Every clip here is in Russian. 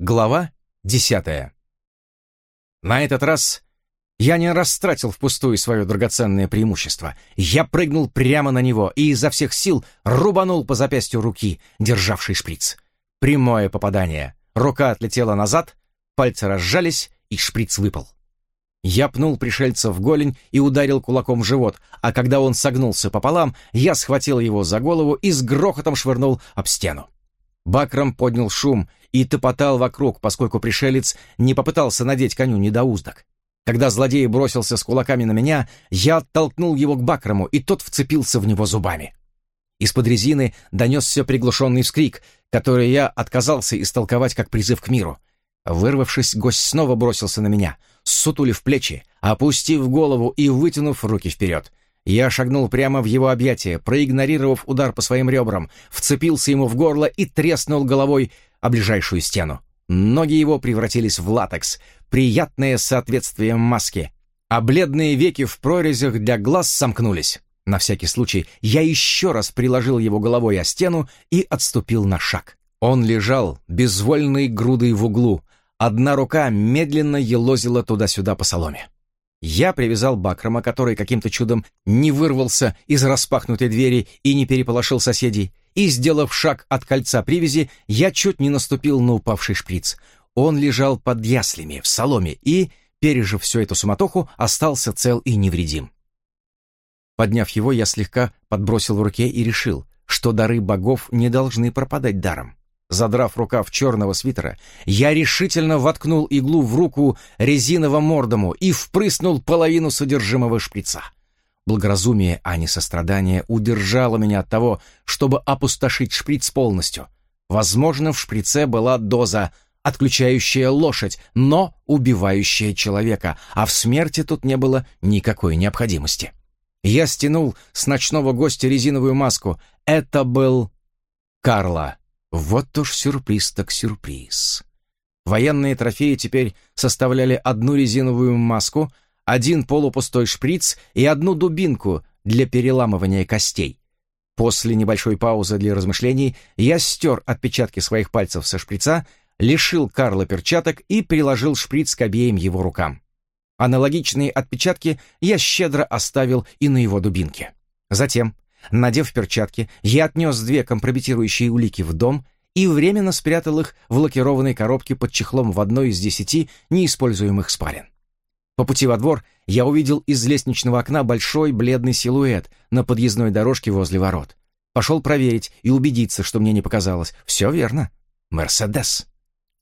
Глава десятая. На этот раз я не растратил впустую свое драгоценное преимущество. Я прыгнул прямо на него и изо всех сил рубанул по запястью руки, державшей шприц. Прямое попадание. Рука отлетела назад, пальцы разжались, и шприц выпал. Я пнул пришельца в голень и ударил кулаком в живот, а когда он согнулся пополам, я схватил его за голову и с грохотом швырнул об стену. Бакрам поднял шум и топотал вокруг, поскольку пришелец не попытался надеть коню недоуздок. Когда злодей бросился с кулаками на меня, я оттолкнул его к Бакраму, и тот вцепился в него зубами. Из-под резины донесся приглушенный вскрик, который я отказался истолковать как призыв к миру. Вырвавшись, гость снова бросился на меня, сутулив плечи, опустив голову и вытянув руки вперед. Я шагнул прямо в его объятия, проигнорировав удар по своим ребрам, вцепился ему в горло и треснул головой о ближайшую стену. Ноги его превратились в латекс, приятное соответствие маске, а бледные веки в прорезях для глаз сомкнулись. На всякий случай я еще раз приложил его головой о стену и отступил на шаг. Он лежал, безвольной грудой в углу. Одна рука медленно елозила туда-сюда по соломе. Я привязал Бакрама, который каким-то чудом не вырвался из распахнутой двери и не переполошил соседей, и, сделав шаг от кольца привязи, я чуть не наступил на упавший шприц. Он лежал под яслями, в соломе, и, пережив всю эту суматоху, остался цел и невредим. Подняв его, я слегка подбросил в руке и решил, что дары богов не должны пропадать даром. Задрав рукав черного свитера, я решительно воткнул иглу в руку резиново-мордому и впрыснул половину содержимого шприца. Благоразумие, а не сострадание, удержало меня от того, чтобы опустошить шприц полностью. Возможно, в шприце была доза, отключающая лошадь, но убивающая человека, а в смерти тут не было никакой необходимости. Я стянул с ночного гостя резиновую маску. Это был Карла. Вот уж сюрприз так сюрприз. Военные трофеи теперь составляли одну резиновую маску, один полупустой шприц и одну дубинку для переламывания костей. После небольшой паузы для размышлений я стер отпечатки своих пальцев со шприца, лишил Карла перчаток и приложил шприц к обеим его рукам. Аналогичные отпечатки я щедро оставил и на его дубинке. Затем Надев перчатки, я отнес две компрометирующие улики в дом и временно спрятал их в лакированной коробке под чехлом в одной из десяти неиспользуемых спален. По пути во двор я увидел из лестничного окна большой бледный силуэт на подъездной дорожке возле ворот. Пошел проверить и убедиться, что мне не показалось. Все верно. Мерседес.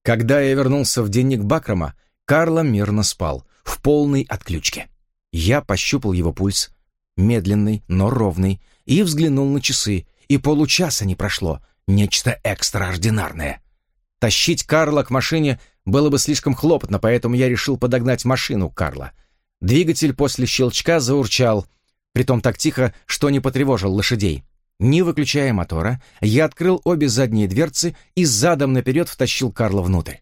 Когда я вернулся в денник Бакрама, Карло мирно спал, в полной отключке. Я пощупал его пульс, медленный, но ровный, и взглянул на часы, и получаса не прошло. Нечто экстраординарное. Тащить Карла к машине было бы слишком хлопотно, поэтому я решил подогнать машину Карла. Двигатель после щелчка заурчал, притом так тихо, что не потревожил лошадей. Не выключая мотора, я открыл обе задние дверцы и задом наперед втащил Карла внутрь.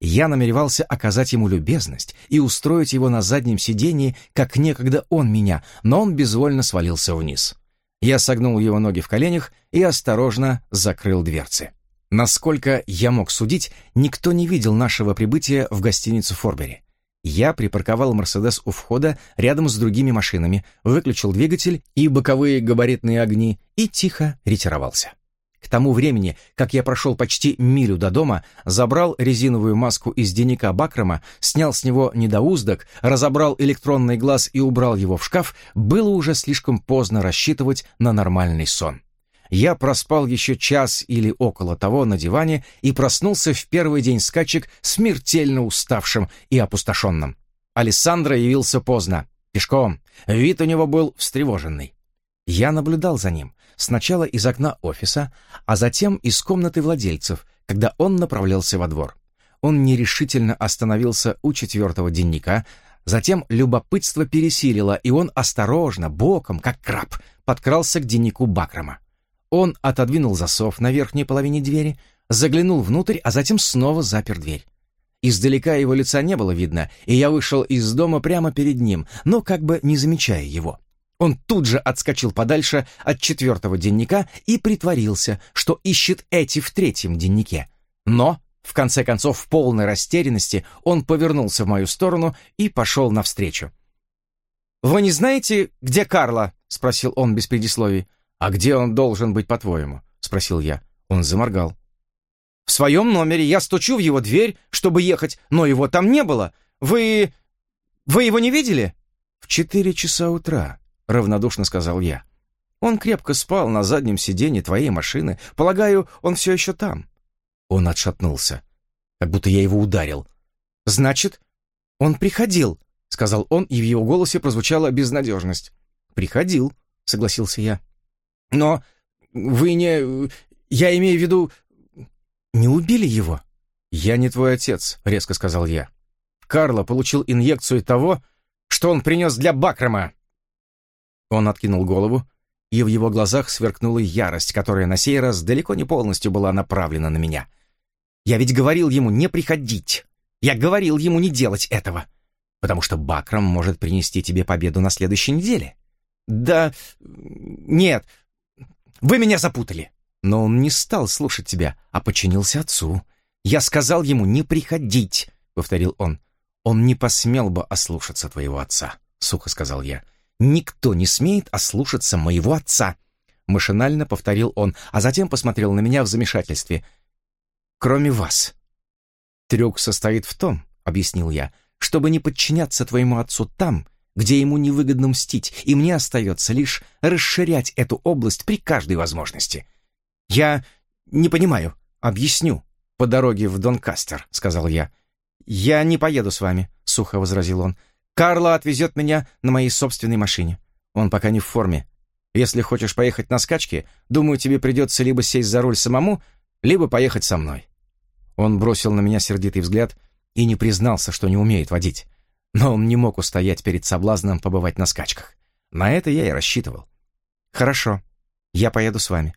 Я намеревался оказать ему любезность и устроить его на заднем сидении, как некогда он меня, но он безвольно свалился вниз. Я согнул его ноги в коленях и осторожно закрыл дверцы. Насколько я мог судить, никто не видел нашего прибытия в гостиницу Форбери. Я припарковал «Мерседес» у входа рядом с другими машинами, выключил двигатель и боковые габаритные огни и тихо ретировался. К тому времени, как я прошел почти милю до дома, забрал резиновую маску из денника Бакрама, снял с него недоуздок, разобрал электронный глаз и убрал его в шкаф, было уже слишком поздно рассчитывать на нормальный сон. Я проспал еще час или около того на диване и проснулся в первый день скачек смертельно уставшим и опустошенным. Алессандро явился поздно, пешком. Вид у него был встревоженный. Я наблюдал за ним, сначала из окна офиса, а затем из комнаты владельцев, когда он направлялся во двор. Он нерешительно остановился у четвертого денника, затем любопытство пересилило, и он осторожно, боком, как краб, подкрался к деннику Бакрама. Он отодвинул засов на верхней половине двери, заглянул внутрь, а затем снова запер дверь. Издалека его лица не было видно, и я вышел из дома прямо перед ним, но как бы не замечая его. Он тут же отскочил подальше от четвертого денника и притворился, что ищет эти в третьем деннике. Но В конце концов, в полной растерянности, он повернулся в мою сторону и пошел навстречу. «Вы не знаете, где Карла?» — спросил он без предисловий. «А где он должен быть, по-твоему?» — спросил я. Он заморгал. «В своем номере я стучу в его дверь, чтобы ехать, но его там не было. Вы... вы его не видели?» «В четыре часа утра», — равнодушно сказал я. «Он крепко спал на заднем сиденье твоей машины. Полагаю, он все еще там». Он отшатнулся, как будто я его ударил. «Значит, он приходил», — сказал он, и в его голосе прозвучала безнадежность. «Приходил», — согласился я. «Но вы не... Я имею в виду... Не убили его?» «Я не твой отец», — резко сказал я. «Карло получил инъекцию того, что он принес для Бакрама». Он откинул голову, и в его глазах сверкнула ярость, которая на сей раз далеко не полностью была направлена на меня. «Я ведь говорил ему не приходить. Я говорил ему не делать этого, потому что Бакрам может принести тебе победу на следующей неделе». «Да... нет, вы меня запутали». Но он не стал слушать тебя, а подчинился отцу. «Я сказал ему не приходить», — повторил он. «Он не посмел бы ослушаться твоего отца», — сухо сказал я. «Никто не смеет ослушаться моего отца», — машинально повторил он, а затем посмотрел на меня в замешательстве. «Кроме вас». «Трюк состоит в том», — объяснил я, «чтобы не подчиняться твоему отцу там, где ему невыгодно мстить, и мне остается лишь расширять эту область при каждой возможности». «Я не понимаю. Объясню. По дороге в Донкастер», — сказал я. «Я не поеду с вами», — сухо возразил он. «Карло отвезет меня на моей собственной машине. Он пока не в форме. Если хочешь поехать на скачки, думаю, тебе придется либо сесть за руль самому, либо поехать со мной». Он бросил на меня сердитый взгляд и не признался, что не умеет водить. Но он не мог устоять перед соблазном побывать на скачках. На это я и рассчитывал. «Хорошо, я поеду с вами».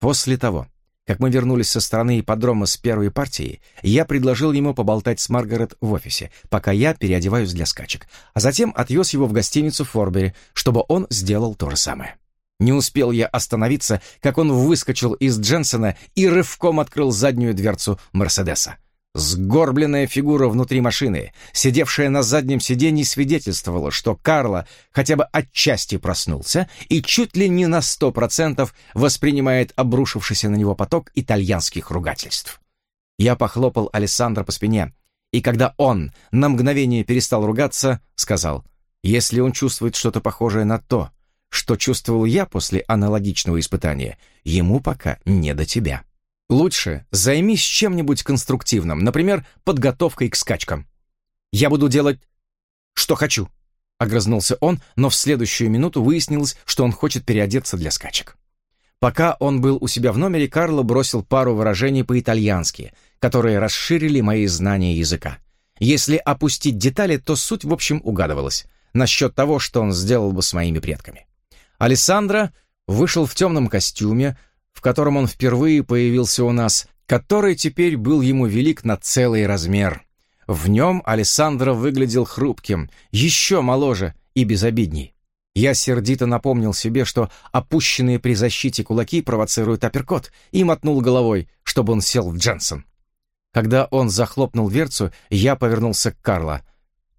После того, как мы вернулись со стороны ипподрома с первой партией, я предложил ему поболтать с Маргарет в офисе, пока я переодеваюсь для скачек, а затем отвез его в гостиницу Форбери, чтобы он сделал то же самое. Не успел я остановиться, как он выскочил из Дженсона и рывком открыл заднюю дверцу Мерседеса. Сгорбленная фигура внутри машины, сидевшая на заднем сиденье, свидетельствовала, что Карло хотя бы отчасти проснулся и чуть ли не на сто процентов воспринимает обрушившийся на него поток итальянских ругательств. Я похлопал Алессандро по спине, и когда он на мгновение перестал ругаться, сказал, «Если он чувствует что-то похожее на то, что чувствовал я после аналогичного испытания, ему пока не до тебя». Лучше займись чем-нибудь конструктивным, например, подготовкой к скачкам. Я буду делать, что хочу, огрызнулся он, но в следующую минуту выяснилось, что он хочет переодеться для скачек. Пока он был у себя в номере, Карло бросил пару выражений по-итальянски, которые расширили мои знания языка. Если опустить детали, то суть в общем угадывалась насчет того, что он сделал бы с моими предками. Алессандро вышел в темном костюме, в котором он впервые появился у нас, который теперь был ему велик на целый размер. В нем Алессандро выглядел хрупким, еще моложе и безобидней. Я сердито напомнил себе, что опущенные при защите кулаки провоцируют апперкот, и мотнул головой, чтобы он сел в Дженсон. Когда он захлопнул дверцу, я повернулся к Карло.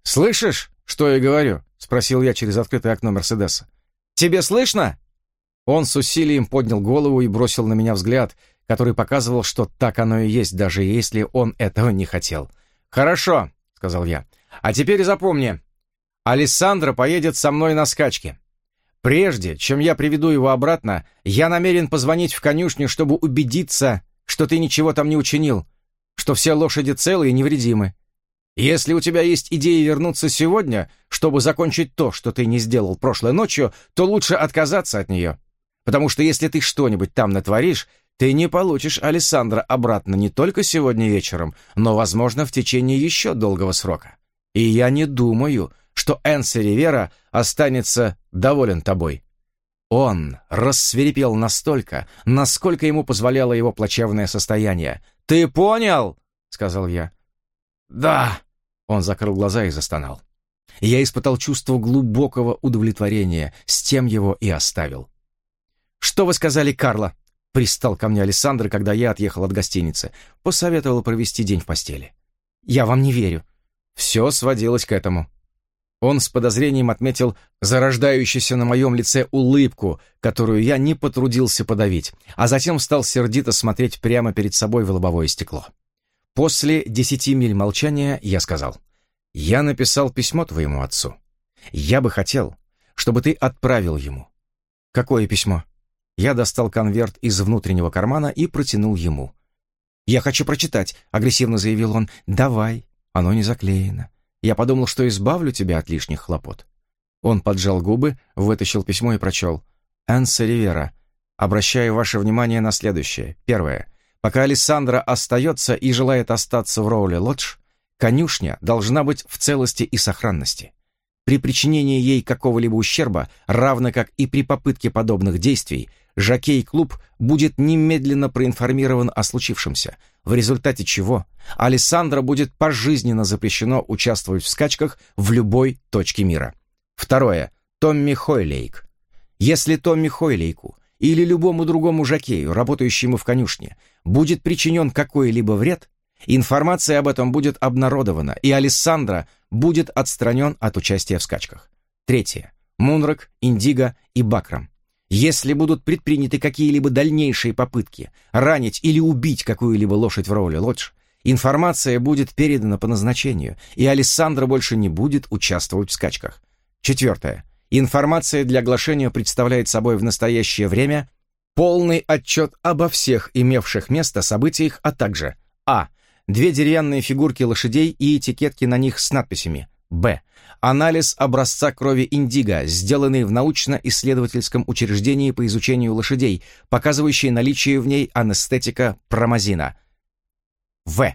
«Слышишь, что я говорю?» — спросил я через открытое окно Мерседеса. «Тебе слышно?» Он с усилием поднял голову и бросил на меня взгляд, который показывал, что так оно и есть, даже если он этого не хотел. «Хорошо», — сказал я. «А теперь запомни, Алессандро поедет со мной на скачки. Прежде, чем я приведу его обратно, я намерен позвонить в конюшню, чтобы убедиться, что ты ничего там не учинил, что все лошади целы и невредимы. Если у тебя есть идея вернуться сегодня, чтобы закончить то, что ты не сделал прошлой ночью, то лучше отказаться от нее потому что если ты что-нибудь там натворишь, ты не получишь Александра обратно не только сегодня вечером, но, возможно, в течение еще долгого срока. И я не думаю, что Энси Ривера останется доволен тобой. Он рассверепел настолько, насколько ему позволяло его плачевное состояние. «Ты понял?» — сказал я. «Да!» — он закрыл глаза и застонал. Я испытал чувство глубокого удовлетворения, с тем его и оставил. «Что вы сказали, Карла?» — Пристал ко мне Александр, когда я отъехал от гостиницы. Посоветовал провести день в постели. «Я вам не верю». Все сводилось к этому. Он с подозрением отметил зарождающуюся на моем лице улыбку, которую я не потрудился подавить, а затем стал сердито смотреть прямо перед собой в лобовое стекло. После десяти миль молчания я сказал, «Я написал письмо твоему отцу. Я бы хотел, чтобы ты отправил ему». «Какое письмо?» Я достал конверт из внутреннего кармана и протянул ему. «Я хочу прочитать», — агрессивно заявил он. «Давай, оно не заклеено. Я подумал, что избавлю тебя от лишних хлопот». Он поджал губы, вытащил письмо и прочел. «Энса Ривера, обращаю ваше внимание на следующее. Первое. Пока Александра остается и желает остаться в Роуле Лодж, конюшня должна быть в целости и сохранности. При причинении ей какого-либо ущерба, равно как и при попытке подобных действий, Жокей-клуб будет немедленно проинформирован о случившемся, в результате чего Александра будет пожизненно запрещено участвовать в скачках в любой точке мира. Второе. Томми Хойлейк. Если Томми Хойлейку или любому другому жокею, работающему в конюшне, будет причинен какой-либо вред, информация об этом будет обнародована, и Александра будет отстранен от участия в скачках. Третье. Мунрак, Индиго и Бакрам. Если будут предприняты какие-либо дальнейшие попытки ранить или убить какую-либо лошадь в роли лодж, информация будет передана по назначению, и Александра больше не будет участвовать в скачках. Четвертое. Информация для оглашения представляет собой в настоящее время полный отчет обо всех имевших место событиях, а также а. Две деревянные фигурки лошадей и этикетки на них с надписями Б. Анализ образца крови индиго, сделанный в научно-исследовательском учреждении по изучению лошадей, показывающий наличие в ней анестетика промазина. В.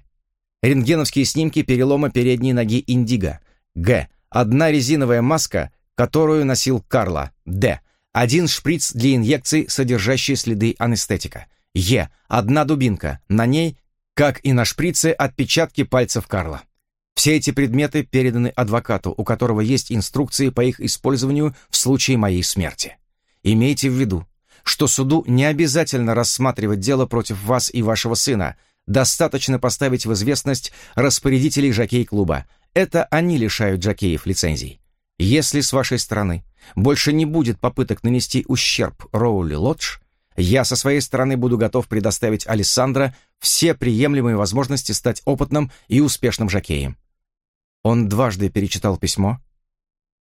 Рентгеновские снимки перелома передней ноги индиго. Г. Одна резиновая маска, которую носил Карла. Д. Один шприц для инъекций, содержащий следы анестетика. Е. Одна дубинка. На ней, как и на шприце, отпечатки пальцев Карла. Все эти предметы переданы адвокату, у которого есть инструкции по их использованию в случае моей смерти. Имейте в виду, что суду не обязательно рассматривать дело против вас и вашего сына. Достаточно поставить в известность распорядителей жокей-клуба. Это они лишают жокеев лицензий. Если с вашей стороны больше не будет попыток нанести ущерб Роули Лодж, я со своей стороны буду готов предоставить Александра все приемлемые возможности стать опытным и успешным жокеем. Он дважды перечитал письмо,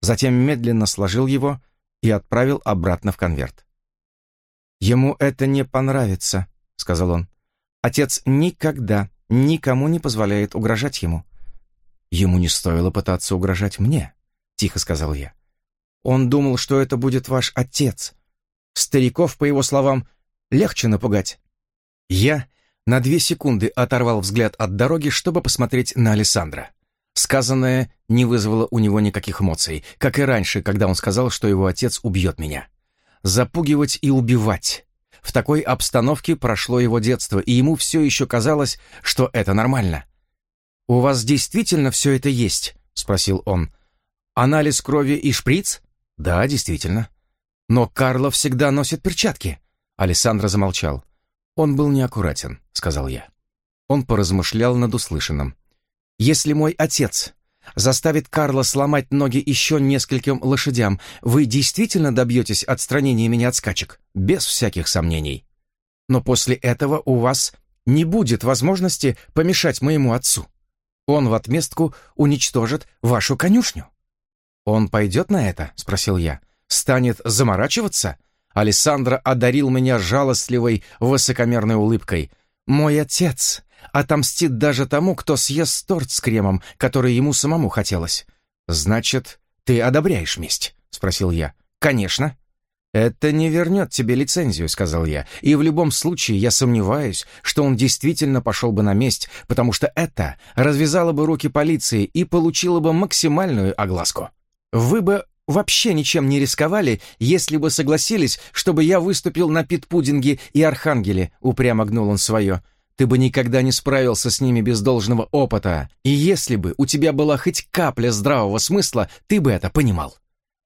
затем медленно сложил его и отправил обратно в конверт. «Ему это не понравится», — сказал он. «Отец никогда никому не позволяет угрожать ему». «Ему не стоило пытаться угрожать мне», — тихо сказал я. «Он думал, что это будет ваш отец. Стариков, по его словам, легче напугать». Я на две секунды оторвал взгляд от дороги, чтобы посмотреть на Александра. Сказанное не вызвало у него никаких эмоций, как и раньше, когда он сказал, что его отец убьет меня. Запугивать и убивать. В такой обстановке прошло его детство, и ему все еще казалось, что это нормально. «У вас действительно все это есть?» — спросил он. «Анализ крови и шприц?» «Да, действительно». «Но Карло всегда носит перчатки». Александр замолчал. «Он был неаккуратен», — сказал я. Он поразмышлял над услышанным. Если мой отец заставит Карла сломать ноги еще нескольким лошадям, вы действительно добьетесь отстранения меня от скачек, без всяких сомнений. Но после этого у вас не будет возможности помешать моему отцу. Он в отместку уничтожит вашу конюшню». «Он пойдет на это?» — спросил я. «Станет заморачиваться?» Александра одарил меня жалостливой, высокомерной улыбкой. «Мой отец отомстит даже тому, кто съест торт с кремом, который ему самому хотелось. «Значит, ты одобряешь месть?» — спросил я. «Конечно». «Это не вернет тебе лицензию», — сказал я, «и в любом случае я сомневаюсь, что он действительно пошел бы на месть, потому что это развязало бы руки полиции и получило бы максимальную огласку. Вы бы вообще ничем не рисковали, если бы согласились, чтобы я выступил на питпудинге и архангеле», — упрямо гнул он свое. Ты бы никогда не справился с ними без должного опыта. И если бы у тебя была хоть капля здравого смысла, ты бы это понимал.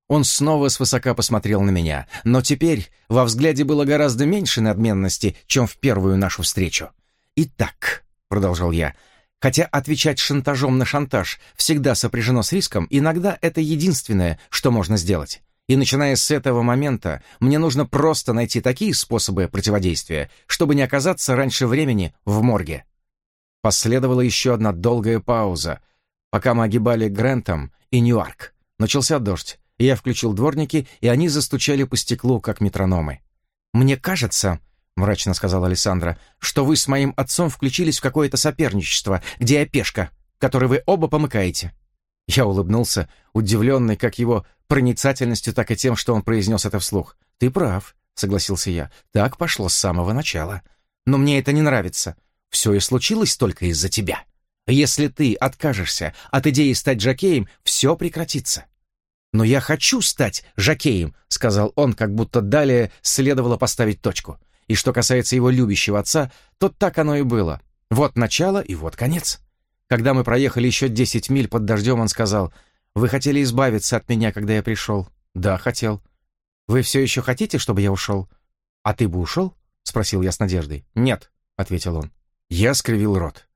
Он снова свысока посмотрел на меня, но теперь во взгляде было гораздо меньше надменности, чем в первую нашу встречу. «Итак», — продолжал я, — «хотя отвечать шантажом на шантаж всегда сопряжено с риском, иногда это единственное, что можно сделать. И начиная с этого момента, мне нужно просто найти такие способы противодействия, чтобы не оказаться раньше времени в морге». Последовала еще одна долгая пауза, пока мы огибали Грентом и Ньюарк. Начался дождь. Я включил дворники, и они застучали по стеклу, как метрономы. «Мне кажется», — мрачно сказала Александра, «что вы с моим отцом включились в какое-то соперничество, где я пешка, которой вы оба помыкаете». Я улыбнулся, удивленный как его проницательностью, так и тем, что он произнес это вслух. «Ты прав», — согласился я, — «так пошло с самого начала. Но мне это не нравится. Все и случилось только из-за тебя. Если ты откажешься от идеи стать жокеем, все прекратится. «Но я хочу стать жокеем», — сказал он, как будто далее следовало поставить точку. И что касается его любящего отца, то так оно и было. Вот начало и вот конец. Когда мы проехали еще десять миль под дождем, он сказал, «Вы хотели избавиться от меня, когда я пришел?» «Да, хотел». «Вы все еще хотите, чтобы я ушел?» «А ты бы ушел?» — спросил я с надеждой. «Нет», — ответил он. Я скривил рот.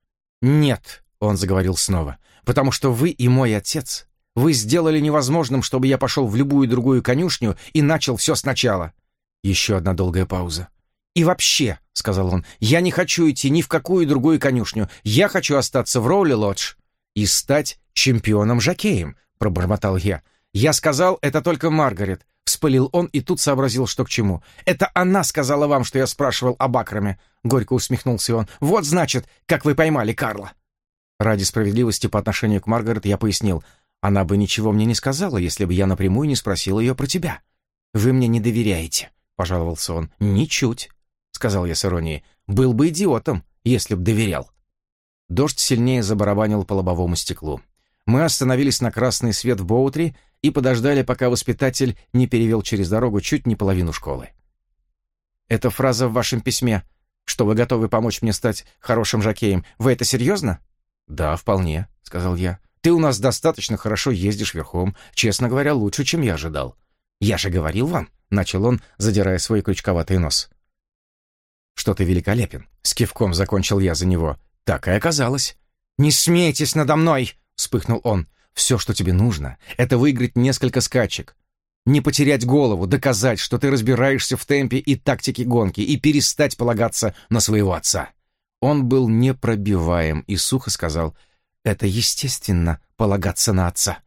«Нет», — он заговорил снова, «потому что вы и мой отец вы сделали невозможным, чтобы я пошел в любую другую конюшню и начал все сначала». Еще одна долгая пауза. «И вообще», — сказал он, — «я не хочу идти ни в какую другую конюшню. Я хочу остаться в Роули-Лодж и стать чемпионом-жокеем», — пробормотал я. «Я сказал это только Маргарет», — вспылил он и тут сообразил, что к чему. «Это она сказала вам, что я спрашивал об Акраме», — горько усмехнулся он. «Вот, значит, как вы поймали Карла». Ради справедливости по отношению к Маргарет я пояснил — она бы ничего мне не сказала, если бы я напрямую не спросил ее про тебя. Вы мне не доверяете, пожаловался он. Ничуть, сказал я с иронией. Был бы идиотом, если б доверял. Дождь сильнее забарабанил по лобовому стеклу. Мы остановились на красный свет в Боутри и подождали, пока воспитатель не перевел через дорогу чуть не половину школы. «Эта фраза в вашем письме, что вы готовы помочь мне стать хорошим жокеем, вы это серьезно?» «Да, вполне», — сказал я. Ты у нас достаточно хорошо ездишь верхом, честно говоря, лучше, чем я ожидал. Я же говорил вам, — начал он, задирая свой крючковатый нос. Что ты великолепен, — с кивком закончил я за него. Так и оказалось. «Не смейтесь надо мной!» — вспыхнул он. «Все, что тебе нужно, это выиграть несколько скачек. Не потерять голову, доказать, что ты разбираешься в темпе и тактике гонки, и перестать полагаться на своего отца». Он был непробиваем и сухо сказал — это естественно, полагаться на отца.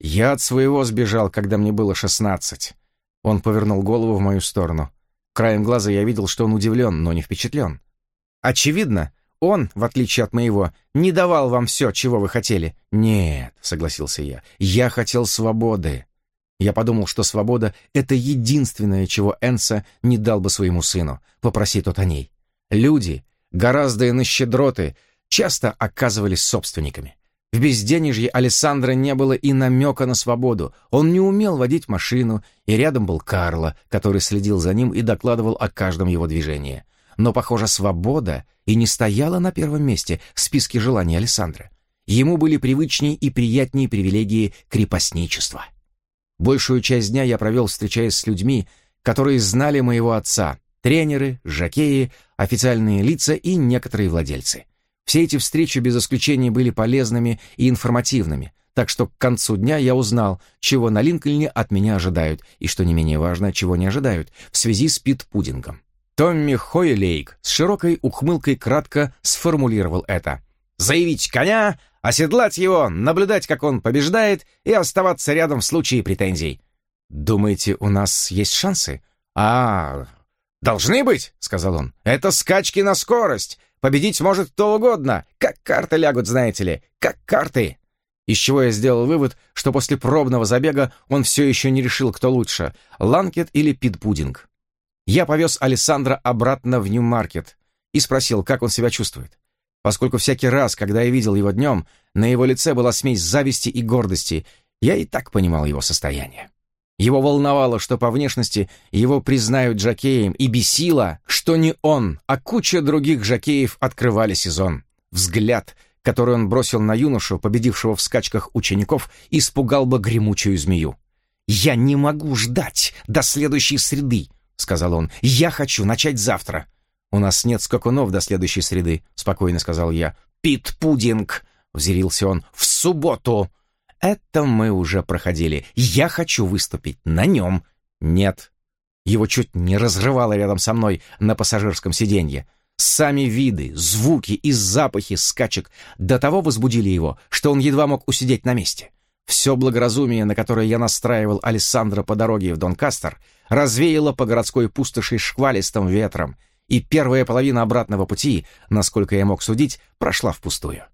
Я от своего сбежал, когда мне было шестнадцать. Он повернул голову в мою сторону. Краем глаза я видел, что он удивлен, но не впечатлен. Очевидно, он, в отличие от моего, не давал вам все, чего вы хотели. Нет, согласился я, я хотел свободы. Я подумал, что свобода — это единственное, чего Энса не дал бы своему сыну, попроси тот о ней. Люди, гораздо иные щедроты, часто оказывались собственниками. В безденежье Александра не было и намека на свободу. Он не умел водить машину, и рядом был Карло, который следил за ним и докладывал о каждом его движении. Но, похоже, свобода и не стояла на первом месте в списке желаний Александра. Ему были привычнее и приятнее привилегии крепостничества. Большую часть дня я провел, встречаясь с людьми, которые знали моего отца, тренеры, жокеи, официальные лица и некоторые владельцы. Все эти встречи без исключения были полезными и информативными, так что к концу дня я узнал, чего на Линкольне от меня ожидают, и, что не менее важно, чего не ожидают, в связи с пит-пудингом. Томми Хойлейк с широкой ухмылкой кратко сформулировал это. «Заявить коня, оседлать его, наблюдать, как он побеждает, и оставаться рядом в случае претензий». «Думаете, у нас есть шансы?» «А, должны быть», — сказал он. «Это скачки на скорость. Победить может кто угодно. Как карты лягут, знаете ли. Как карты. Из чего я сделал вывод, что после пробного забега он все еще не решил, кто лучше, Ланкет или Питбудинг. Я повез Александра обратно в Нью-Маркет и спросил, как он себя чувствует. Поскольку всякий раз, когда я видел его днем, на его лице была смесь зависти и гордости, я и так понимал его состояние. Его волновало, что по внешности его признают жокеем, и бесило, что не он, а куча других жокеев открывали сезон. Взгляд, который он бросил на юношу, победившего в скачках учеников, испугал бы гремучую змею. «Я не могу ждать до следующей среды», — сказал он. «Я хочу начать завтра». «У нас нет скакунов до следующей среды», — спокойно сказал я. «Пит-пудинг», — взъярился он, — «в субботу». «Это мы уже проходили. Я хочу выступить на нем». «Нет». Его чуть не разрывало рядом со мной на пассажирском сиденье. Сами виды, звуки и запахи скачек до того возбудили его, что он едва мог усидеть на месте. Все благоразумие, на которое я настраивал Александра по дороге в Донкастер, развеяло по городской пустоши шквалистым ветром, и первая половина обратного пути, насколько я мог судить, прошла впустую.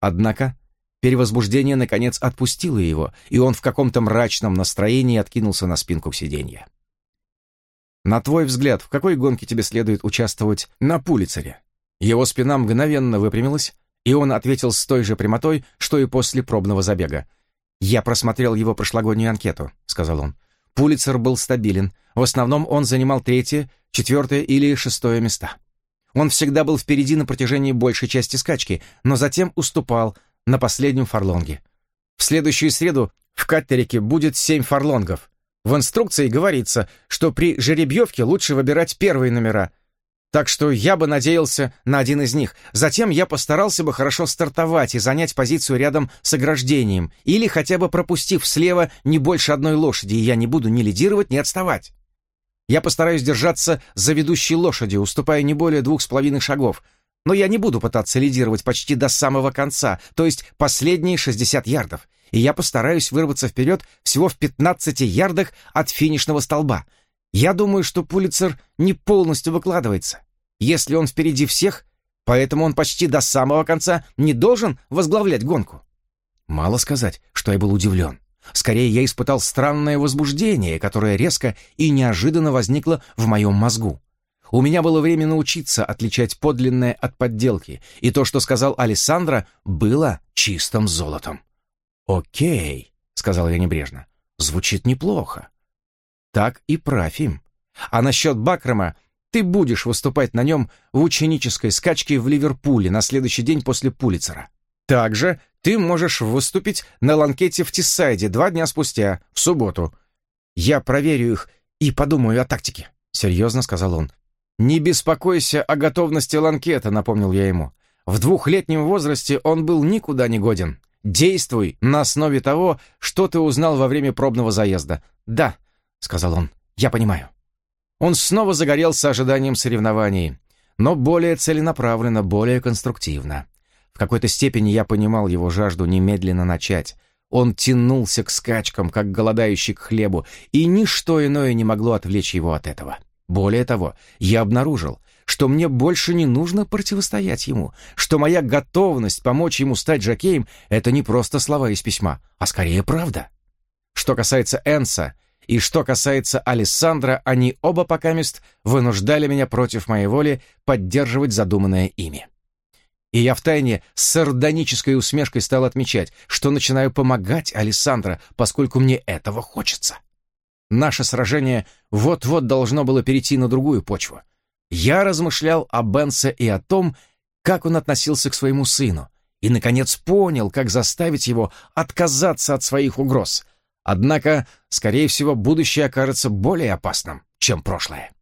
Однако перевозбуждение, наконец, отпустило его, и он в каком-то мрачном настроении откинулся на спинку сиденья. «На твой взгляд, в какой гонке тебе следует участвовать на Пулицере?» Его спина мгновенно выпрямилась, и он ответил с той же прямотой, что и после пробного забега. «Я просмотрел его прошлогоднюю анкету», — сказал он. Пулицер был стабилен. В основном он занимал третье, четвертое или шестое места. Он всегда был впереди на протяжении большей части скачки, но затем уступал на последнем фарлонге. В следующую среду в Каттерике будет семь фарлонгов. В инструкции говорится, что при жеребьевке лучше выбирать первые номера — так что я бы надеялся на один из них. Затем я постарался бы хорошо стартовать и занять позицию рядом с ограждением, или хотя бы пропустив слева не больше одной лошади, и я не буду ни лидировать, ни отставать. Я постараюсь держаться за ведущей лошадью, уступая не более двух с половиной шагов, но я не буду пытаться лидировать почти до самого конца, то есть последние 60 ярдов, и я постараюсь вырваться вперед всего в 15 ярдах от финишного столба. Я думаю, что Пулицер не полностью выкладывается. Если он впереди всех, поэтому он почти до самого конца не должен возглавлять гонку. Мало сказать, что я был удивлен. Скорее, я испытал странное возбуждение, которое резко и неожиданно возникло в моем мозгу. У меня было время научиться отличать подлинное от подделки, и то, что сказал Александра, было чистым золотом. «Окей», — сказал я небрежно, — «звучит неплохо». Так и правим. А насчет Бакрама ты будешь выступать на нем в ученической скачке в Ливерпуле на следующий день после Пулицера. Также ты можешь выступить на ланкете в Тиссайде два дня спустя, в субботу. Я проверю их и подумаю о тактике», — серьезно сказал он. «Не беспокойся о готовности ланкета», — напомнил я ему. «В двухлетнем возрасте он был никуда не годен. Действуй на основе того, что ты узнал во время пробного заезда». «Да», — сказал он, — «я понимаю». Он снова загорелся ожиданием соревнований, но более целенаправленно, более конструктивно. В какой-то степени я понимал его жажду немедленно начать. Он тянулся к скачкам, как голодающий к хлебу, и ничто иное не могло отвлечь его от этого. Более того, я обнаружил, что мне больше не нужно противостоять ему, что моя готовность помочь ему стать жокеем — это не просто слова из письма, а скорее правда. Что касается Энса, и что касается Алессандра, они оба покамест вынуждали меня против моей воли поддерживать задуманное ими. И я втайне с сардонической усмешкой стал отмечать, что начинаю помогать Алессандро, поскольку мне этого хочется. Наше сражение вот-вот должно было перейти на другую почву. Я размышлял о Бенсе и о том, как он относился к своему сыну, и, наконец, понял, как заставить его отказаться от своих угроз. Однако, скорее всего, будущее окажется более опасным, чем прошлое.